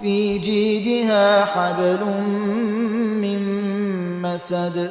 في جيدها حبل من مسد